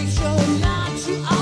Make sure not to.